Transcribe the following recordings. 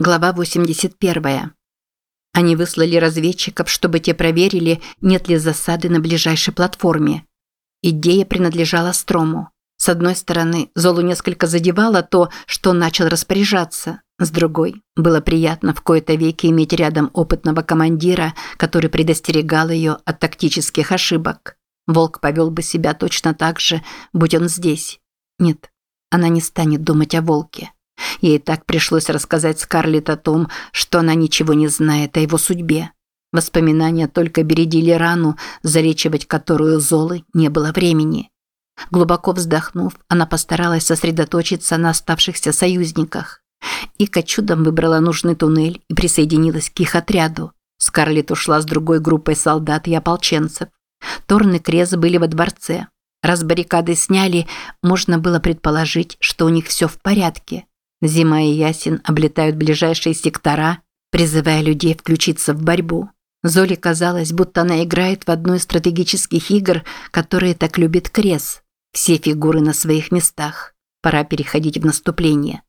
Глава 81. Они выслали разведчиков, чтобы те проверили, нет ли засады на ближайшей платформе. Идея принадлежала Строму. С одной стороны, Золу несколько задевало то, что он начал распоряжаться. С другой, было приятно в кои-то веки иметь рядом опытного командира, который предостерегал ее от тактических ошибок. Волк повел бы себя точно так же, будь он здесь. Нет, она не станет думать о волке. Ей так пришлось рассказать Скарлетт о том, что она ничего не знает о его судьбе. Воспоминания только бередили рану, залечивать которую Золы не было времени. Глубоко вздохнув, она постаралась сосредоточиться на оставшихся союзниках. Ика чудом выбрала нужный туннель и присоединилась к их отряду. Скарлетт ушла с другой группой солдат и ополченцев. Торн и Крез были во дворце. Раз баррикады сняли, можно было предположить, что у них все в порядке. Зима и Ясин облетают ближайшие сектора, призывая людей включиться в борьбу. Золе казалось, будто она играет в одну из стратегических игр, которые так любит Крес. Все фигуры на своих местах. Пора переходить в наступление.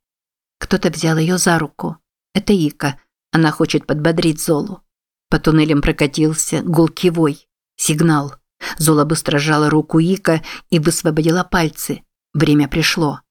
Кто-то взял ее за руку. Это Ика. Она хочет подбодрить Золу. По туннелям прокатился гулкий. Сигнал. Зола быстро сжала руку Ика и высвободила пальцы. Время пришло.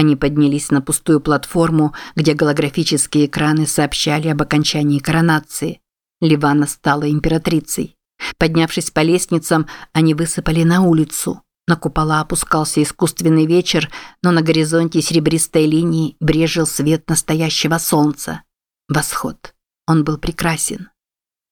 Они поднялись на пустую платформу, где голографические экраны сообщали об окончании коронации. Ливана стала императрицей. Поднявшись по лестницам, они высыпали на улицу. На купола опускался искусственный вечер, но на горизонте серебристой линии брежил свет настоящего солнца. Восход. Он был прекрасен.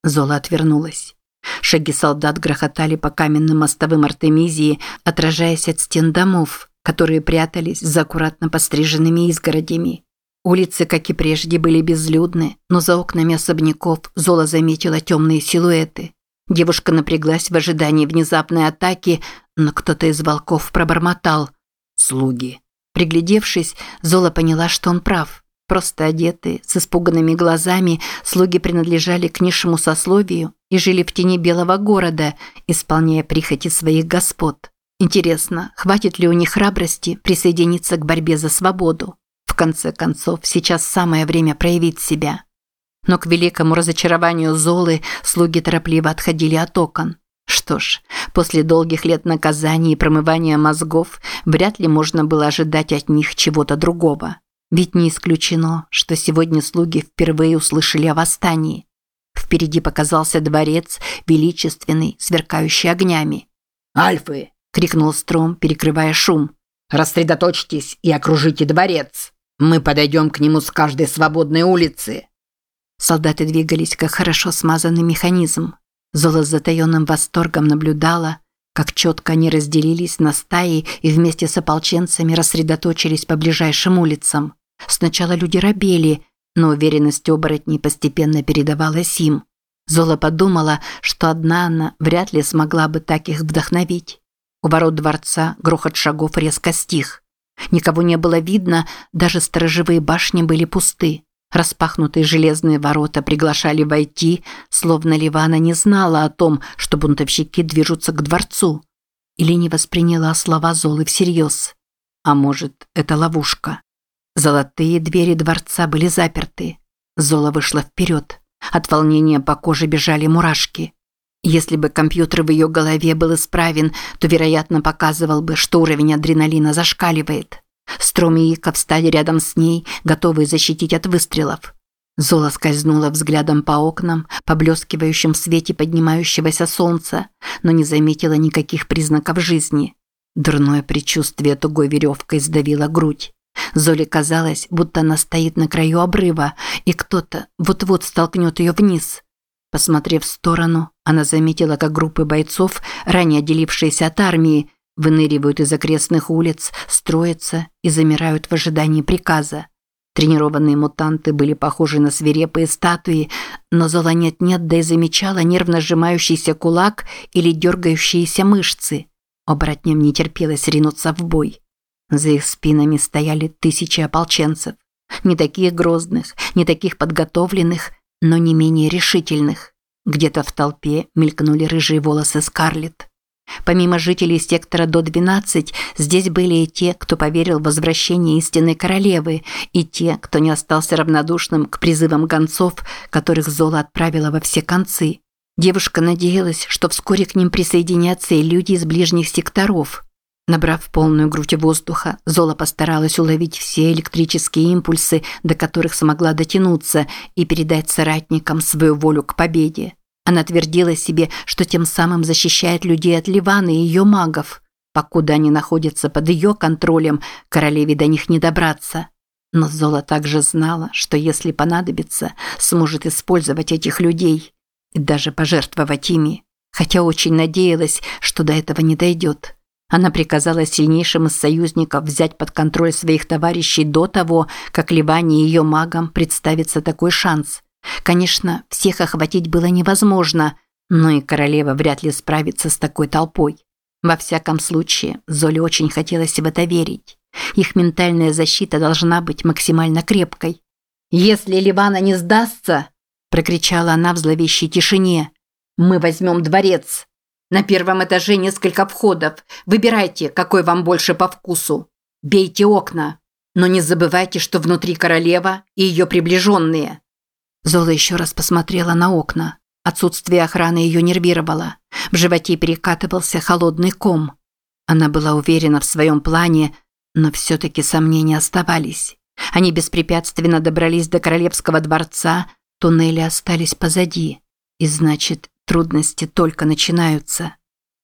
Зола отвернулась. Шаги солдат грохотали по каменным мостовым Артемизии, отражаясь от стен домов, которые прятались за аккуратно постриженными изгородями. Улицы, как и прежде, были безлюдны, но за окнами особняков Зола заметила темные силуэты. Девушка напряглась в ожидании внезапной атаки, но кто-то из волков пробормотал «Слуги». Приглядевшись, Зола поняла, что он прав. Просто одетые, с испуганными глазами, слуги принадлежали к низшему сословию и жили в тени белого города, исполняя прихоти своих господ. Интересно, хватит ли у них храбрости присоединиться к борьбе за свободу? В конце концов, сейчас самое время проявить себя. Но к великому разочарованию Золы слуги торопливо отходили от окон. Что ж, после долгих лет наказаний и промывания мозгов вряд ли можно было ожидать от них чего-то другого. Ведь не исключено, что сегодня слуги впервые услышали о восстании. Впереди показался дворец, величественный, сверкающий огнями. «Альфы!» – крикнул Стром, перекрывая шум. «Рассредоточьтесь и окружите дворец. Мы подойдем к нему с каждой свободной улицы». Солдаты двигались, как хорошо смазанный механизм. Зола с затаенным восторгом наблюдала, как четко они разделились на стаи и вместе с ополченцами рассредоточились по ближайшим улицам. Сначала люди робели, но уверенность оборотней постепенно передавалась им. Зола подумала, что одна она вряд ли смогла бы так их вдохновить. У ворот дворца грохот шагов резко стих. Никого не было видно, даже сторожевые башни были пусты. Распахнутые железные ворота приглашали войти, словно Ливана не знала о том, что бунтовщики движутся к дворцу. Или не восприняла слова Золы всерьез. А может, это ловушка. Золотые двери дворца были заперты. Зола вышла вперед. От волнения по коже бежали мурашки. Если бы компьютер в ее голове был исправен, то, вероятно, показывал бы, что уровень адреналина зашкаливает. Стром и Ика встали рядом с ней, готовые защитить от выстрелов. Зола скользнула взглядом по окнам, поблескивающим в свете поднимающегося солнца, но не заметила никаких признаков жизни. Дурное предчувствие тугой веревкой сдавило грудь. Золе казалось, будто она стоит на краю обрыва, и кто-то вот-вот столкнет ее вниз – Посмотрев в сторону, она заметила, как группы бойцов, ранее отделившиеся от армии, выныривают из окрестных улиц, строятся и замирают в ожидании приказа. Тренированные мутанты были похожи на свирепые статуи, но Зола нет-нет, да и замечала нервно сжимающийся кулак или дергающиеся мышцы. Оборотням не терпелось ринуться в бой. За их спинами стояли тысячи ополченцев. Не таких грозных, не таких подготовленных, но не менее решительных. Где-то в толпе мелькнули рыжие волосы Скарлетт. Помимо жителей сектора до 12, здесь были и те, кто поверил в возвращение истинной королевы, и те, кто не остался равнодушным к призывам гонцов, которых Зола отправила во все концы. Девушка надеялась, что вскоре к ним присоединятся и люди из ближних секторов. Набрав полную грудь воздуха, Зола постаралась уловить все электрические импульсы, до которых смогла дотянуться, и передать соратникам свою волю к победе. Она твердила себе, что тем самым защищает людей от Ливана и ее магов. Покуда они находятся под ее контролем, королеве до них не добраться. Но Зола также знала, что если понадобится, сможет использовать этих людей и даже пожертвовать ими. Хотя очень надеялась, что до этого не дойдет. Она приказала сильнейшим из союзников взять под контроль своих товарищей до того, как Ливане и ее магам представится такой шанс – Конечно, всех охватить было невозможно, но и королева вряд ли справится с такой толпой. Во всяком случае, Золе очень хотелось в это верить. Их ментальная защита должна быть максимально крепкой. «Если Ливана не сдастся», – прокричала она в зловещей тишине, – «мы возьмем дворец. На первом этаже несколько входов. Выбирайте, какой вам больше по вкусу. Бейте окна. Но не забывайте, что внутри королева и ее приближенные. Зола еще раз посмотрела на окна. Отсутствие охраны ее нервировало. В животе перекатывался холодный ком. Она была уверена в своем плане, но все-таки сомнения оставались. Они беспрепятственно добрались до Королевского дворца, туннели остались позади. И значит, трудности только начинаются.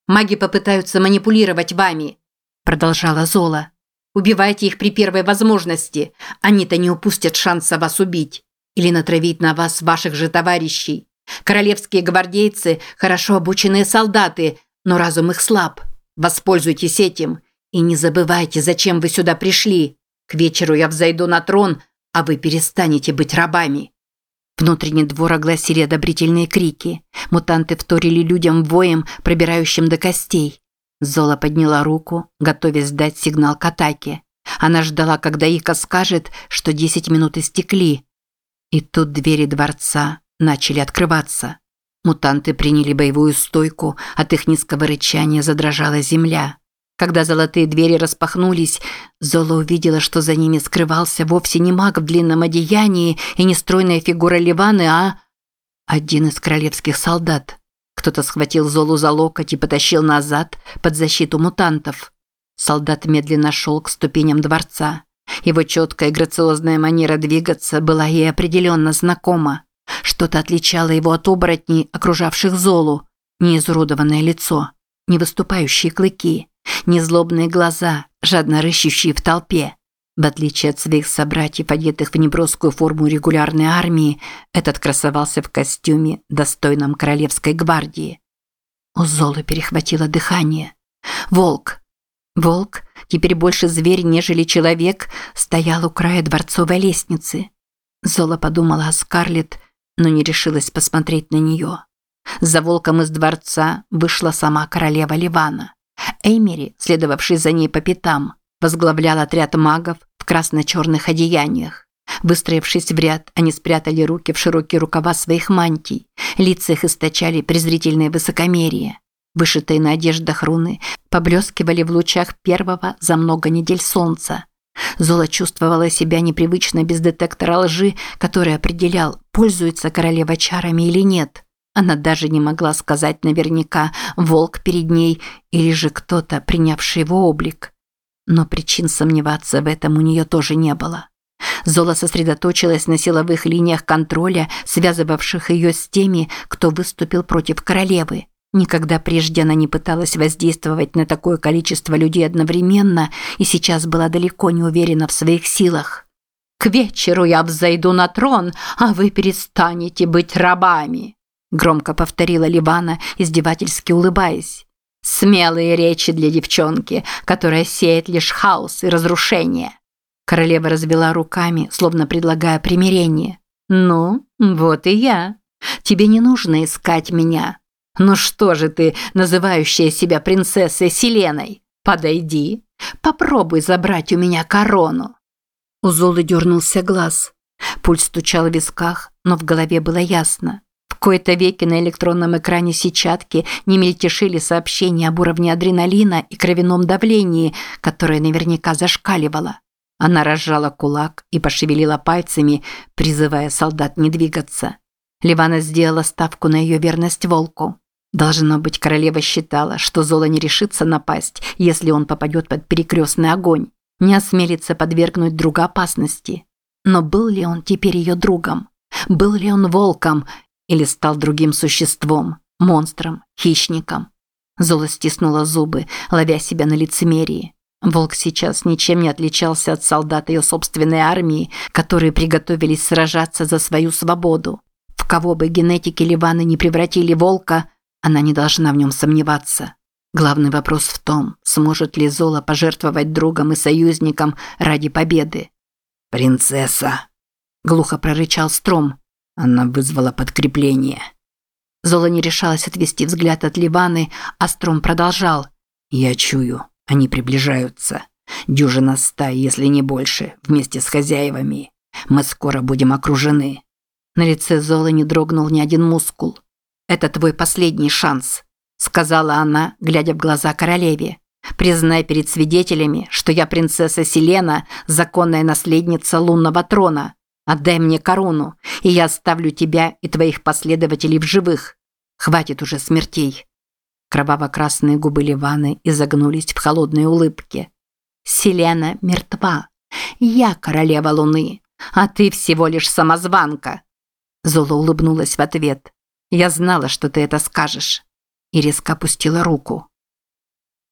«Маги попытаются манипулировать вами», – продолжала Зола. «Убивайте их при первой возможности. Они-то не упустят шанса вас убить или натравить на вас ваших же товарищей. Королевские гвардейцы – хорошо обученные солдаты, но разум их слаб. Воспользуйтесь этим и не забывайте, зачем вы сюда пришли. К вечеру я взойду на трон, а вы перестанете быть рабами». Внутренний двор огласили одобрительные крики. Мутанты вторили людям воем, пробирающим до костей. Зола подняла руку, готовясь дать сигнал к атаке. Она ждала, когда Ика скажет, что 10 минут истекли, и тут двери дворца начали открываться. Мутанты приняли боевую стойку, от их низкого рычания задрожала земля. Когда золотые двери распахнулись, Зола увидела, что за ними скрывался вовсе не маг в длинном одеянии и не стройная фигура Ливаны, а один из королевских солдат. Кто-то схватил Золу за локоть и потащил назад под защиту мутантов. Солдат медленно шел к ступеням дворца. Его четкая грациозная манера двигаться была ей определенно знакома. Что-то отличало его от оборотней, окружавших Золу. Не изуродованное лицо, не выступающие клыки, не злобные глаза, жадно рыщущие в толпе. В отличие от своих собратьев, одетых в неброскую форму регулярной армии, этот красовался в костюме, достойном королевской гвардии. У Золы перехватило дыхание. «Волк! Волк, теперь больше зверь, нежели человек, стоял у края дворцовой лестницы. Зола подумала о Скарлетт, но не решилась посмотреть на нее. За волком из дворца вышла сама королева Ливана. Эймери, следовавший за ней по пятам, возглавлял отряд магов в красно-черных одеяниях. Выстроившись в ряд, они спрятали руки в широкие рукава своих мантий. Лица их источали презрительное высокомерие. Вышитые на одеждах руны поблескивали в лучах первого за много недель солнца. Зола чувствовала себя непривычно без детектора лжи, который определял, пользуется королева чарами или нет. Она даже не могла сказать наверняка, волк перед ней или же кто-то, принявший его облик. Но причин сомневаться в этом у нее тоже не было. Зола сосредоточилась на силовых линиях контроля, связывавших ее с теми, кто выступил против королевы. Никогда прежде она не пыталась воздействовать на такое количество людей одновременно и сейчас была далеко не уверена в своих силах. «К вечеру я взойду на трон, а вы перестанете быть рабами», громко повторила Ливана, издевательски улыбаясь. «Смелые речи для девчонки, которая сеет лишь хаос и разрушение». Королева развела руками, словно предлагая примирение. «Ну, вот и я. Тебе не нужно искать меня. «Ну что же ты, называющая себя принцессой Селеной? Подойди, попробуй забрать у меня корону». У Золы дернулся глаз. Пульс стучал в висках, но в голове было ясно. Кои-то веки на электронном экране сетчатки не мельтешили сообщения об уровне адреналина и кровяном давлении, которое наверняка зашкаливало. Она разжала кулак и пошевелила пальцами, призывая солдат не двигаться. Ливана сделала ставку на ее верность волку. Должно быть, королева считала, что Зола не решится напасть, если он попадет под перекрестный огонь, не осмелится подвергнуть друга опасности. Но был ли он теперь ее другом? Был ли он волком или стал другим существом, монстром, хищником? Зола стиснула зубы, ловя себя на лицемерии. Волк сейчас ничем не отличался от солдат ее собственной армии, которые приготовились сражаться за свою свободу. В кого бы генетики Ливаны не превратили волка, она не должна в нем сомневаться. Главный вопрос в том, сможет ли Зола пожертвовать другом и союзником ради победы. «Принцесса!» – глухо прорычал Стром. Она вызвала подкрепление. Зола не решалась отвести взгляд от Ливаны, а Стром продолжал. «Я чую, они приближаются. Дюжина ста, если не больше, вместе с хозяевами. Мы скоро будем окружены». На лице Золы не дрогнул ни один мускул. «Это твой последний шанс», – сказала она, глядя в глаза королеве. «Признай перед свидетелями, что я принцесса Селена, законная наследница лунного трона. Отдай мне корону, и я оставлю тебя и твоих последователей в живых. Хватит уже смертей». Кроваво-красные губы Ливаны изогнулись в холодной улыбке. «Селена мертва. Я королева Луны, а ты всего лишь самозванка». Зола улыбнулась в ответ. «Я знала, что ты это скажешь». И резко опустила руку.